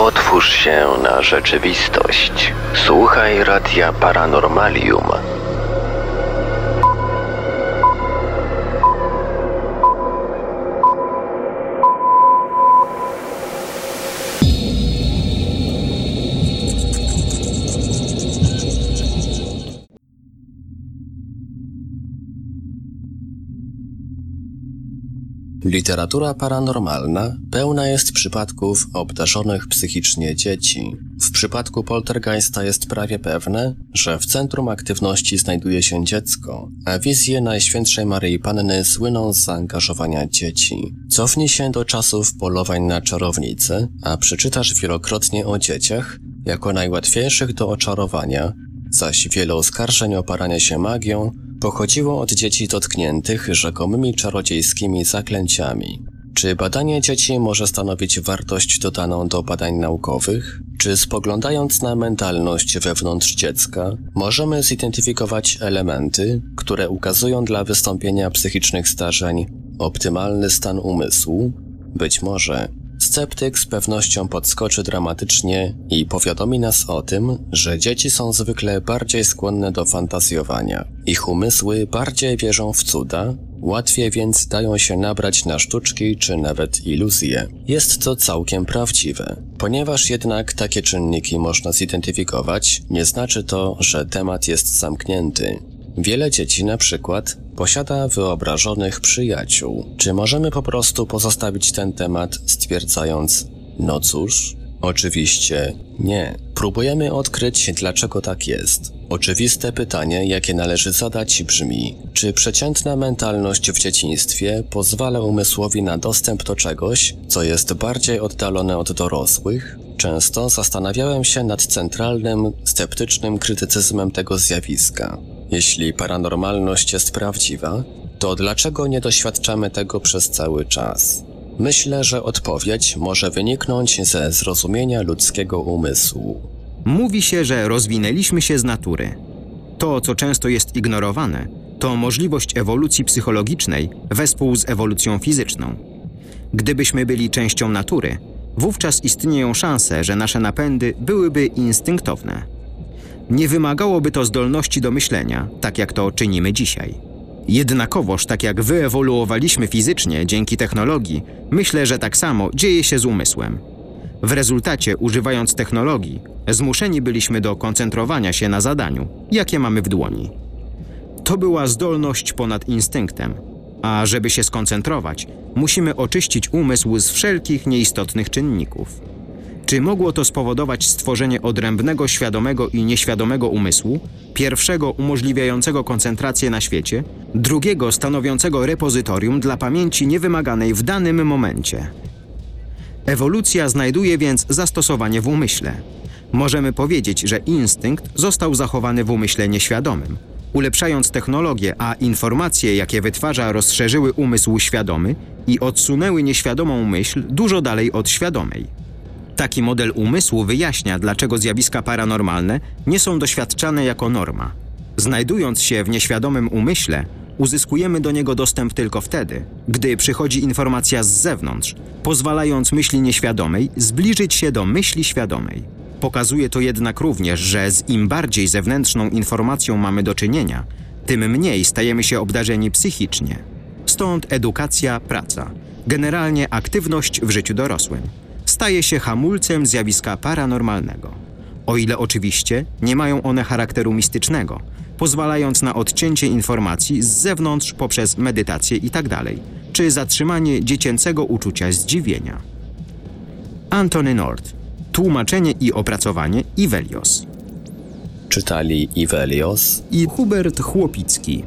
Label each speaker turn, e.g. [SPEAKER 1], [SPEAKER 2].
[SPEAKER 1] Otwórz się na rzeczywistość. Słuchaj Radia Paranormalium.
[SPEAKER 2] Literatura paranormalna pełna jest przypadków obdarzonych psychicznie dzieci. W przypadku poltergeista jest prawie pewne, że w centrum aktywności znajduje się dziecko, a wizje Najświętszej Maryi Panny słyną z zaangażowania dzieci. Cofnij się do czasów polowań na czarownice, a przeczytasz wielokrotnie o dzieciach jako najłatwiejszych do oczarowania, zaś wiele oskarżeń o paranie się magią pochodziło od dzieci dotkniętych rzekomymi czarodziejskimi zaklęciami. Czy badanie dzieci może stanowić wartość dodaną do badań naukowych? Czy spoglądając na mentalność wewnątrz dziecka, możemy zidentyfikować elementy, które ukazują dla wystąpienia psychicznych zdarzeń optymalny stan umysłu? Być może Sceptyk z pewnością podskoczy dramatycznie i powiadomi nas o tym, że dzieci są zwykle bardziej skłonne do fantazjowania. Ich umysły bardziej wierzą w cuda, łatwiej więc dają się nabrać na sztuczki czy nawet iluzje. Jest to całkiem prawdziwe. Ponieważ jednak takie czynniki można zidentyfikować, nie znaczy to, że temat jest zamknięty. Wiele dzieci na przykład posiada wyobrażonych przyjaciół. Czy możemy po prostu pozostawić ten temat stwierdzając, no cóż? Oczywiście nie. Próbujemy odkryć, dlaczego tak jest. Oczywiste pytanie, jakie należy zadać, brzmi: czy przeciętna mentalność w dzieciństwie pozwala umysłowi na dostęp do czegoś, co jest bardziej oddalone od dorosłych? Często zastanawiałem się nad centralnym, sceptycznym krytycyzmem tego zjawiska. Jeśli paranormalność jest prawdziwa, to dlaczego nie doświadczamy tego przez cały czas? Myślę, że odpowiedź może wyniknąć ze zrozumienia ludzkiego umysłu.
[SPEAKER 3] Mówi się, że rozwinęliśmy się z natury. To, co często jest ignorowane, to możliwość ewolucji psychologicznej wespół z ewolucją fizyczną. Gdybyśmy byli częścią natury, wówczas istnieją szanse, że nasze napędy byłyby instynktowne. Nie wymagałoby to zdolności do myślenia, tak jak to czynimy dzisiaj. Jednakowoż, tak jak wyewoluowaliśmy fizycznie dzięki technologii, myślę, że tak samo dzieje się z umysłem. W rezultacie, używając technologii, zmuszeni byliśmy do koncentrowania się na zadaniu, jakie mamy w dłoni. To była zdolność ponad instynktem, a żeby się skoncentrować, musimy oczyścić umysł z wszelkich nieistotnych czynników. Czy mogło to spowodować stworzenie odrębnego świadomego i nieświadomego umysłu, pierwszego umożliwiającego koncentrację na świecie, drugiego stanowiącego repozytorium dla pamięci niewymaganej w danym momencie? Ewolucja znajduje więc zastosowanie w umyśle. Możemy powiedzieć, że instynkt został zachowany w umyśle nieświadomym. Ulepszając technologię, a informacje, jakie wytwarza, rozszerzyły umysł świadomy i odsunęły nieświadomą myśl dużo dalej od świadomej. Taki model umysłu wyjaśnia, dlaczego zjawiska paranormalne nie są doświadczane jako norma. Znajdując się w nieświadomym umyśle, uzyskujemy do niego dostęp tylko wtedy, gdy przychodzi informacja z zewnątrz, pozwalając myśli nieświadomej zbliżyć się do myśli świadomej. Pokazuje to jednak również, że z im bardziej zewnętrzną informacją mamy do czynienia, tym mniej stajemy się obdarzeni psychicznie. Stąd edukacja, praca, generalnie aktywność w życiu dorosłym staje się hamulcem zjawiska paranormalnego. O ile oczywiście nie mają one charakteru mistycznego, pozwalając na odcięcie informacji z zewnątrz poprzez medytację itd., tak czy zatrzymanie dziecięcego uczucia zdziwienia. Antony Nord. Tłumaczenie i opracowanie Ivelios.
[SPEAKER 2] Czytali Ivelios
[SPEAKER 3] i Hubert Chłopicki.